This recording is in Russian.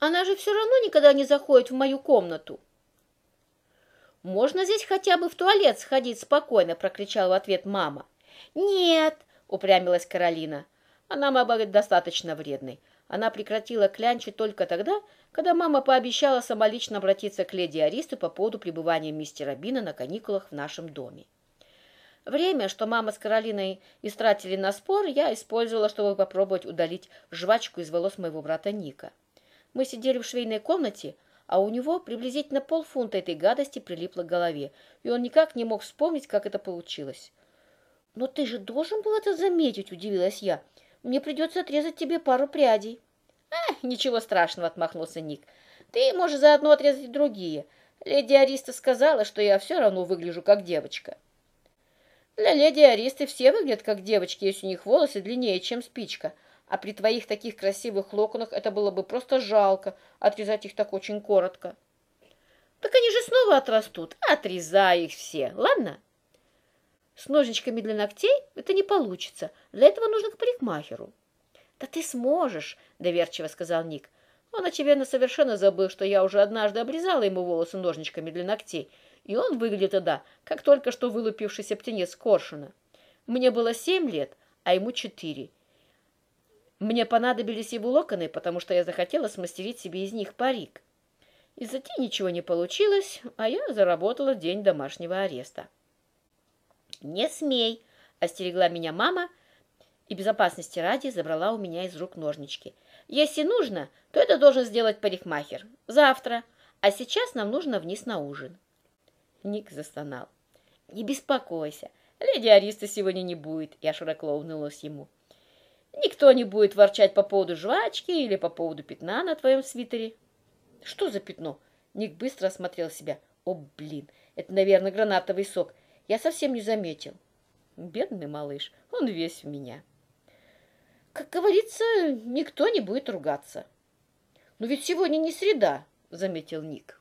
Она же все равно никогда не заходит в мою комнату. «Можно здесь хотя бы в туалет сходить спокойно?» – прокричала в ответ мама. «Нет!» – упрямилась Каролина. Она была достаточно вредной. Она прекратила клянчить только тогда, когда мама пообещала самолично обратиться к леди Аристу по поводу пребывания мистера Бина на каникулах в нашем доме. Время, что мама с Каролиной истратили на спор, я использовала, чтобы попробовать удалить жвачку из волос моего брата Ника. Мы сидели в швейной комнате, а у него приблизительно полфунта этой гадости прилипло к голове, и он никак не мог вспомнить, как это получилось. «Но ты же должен был это заметить», — удивилась я. «Мне придется отрезать тебе пару прядей». «Эх, ничего страшного», — отмахнулся Ник. «Ты можешь заодно отрезать другие. Леди Ариста сказала, что я все равно выгляжу как девочка». «Для леди Аристы все выглядят как девочки, если у них волосы длиннее, чем спичка», а при твоих таких красивых локонах это было бы просто жалко, отрезать их так очень коротко. Так они же снова отрастут. Отрезай их все, ладно? С ножничками для ногтей это не получится. Для этого нужно к парикмахеру. Да ты сможешь, доверчиво сказал Ник. Он, очевидно, совершенно забыл, что я уже однажды обрезала ему волосы ножничками для ногтей, и он выглядит тогда, как только что вылупившийся птенец коршуна. Мне было семь лет, а ему четыре, мне понадобились его локоны, потому что я захотела смастерить себе из них парик. Из затеи ничего не получилось, а я заработала день домашнего ареста. «Не смей!» – остерегла меня мама и безопасности ради забрала у меня из рук ножнички. «Если нужно, то это должен сделать парикмахер. Завтра. А сейчас нам нужно вниз на ужин». Ник застонал. «Не беспокойся, леди Ариста сегодня не будет», – я широко улыбнулась ему. Никто не будет ворчать по поводу жвачки или по поводу пятна на твоем свитере. Что за пятно? Ник быстро осмотрел себя. О, блин, это, наверное, гранатовый сок. Я совсем не заметил. Бедный малыш, он весь в меня. Как говорится, никто не будет ругаться. Но ведь сегодня не среда, заметил Ник.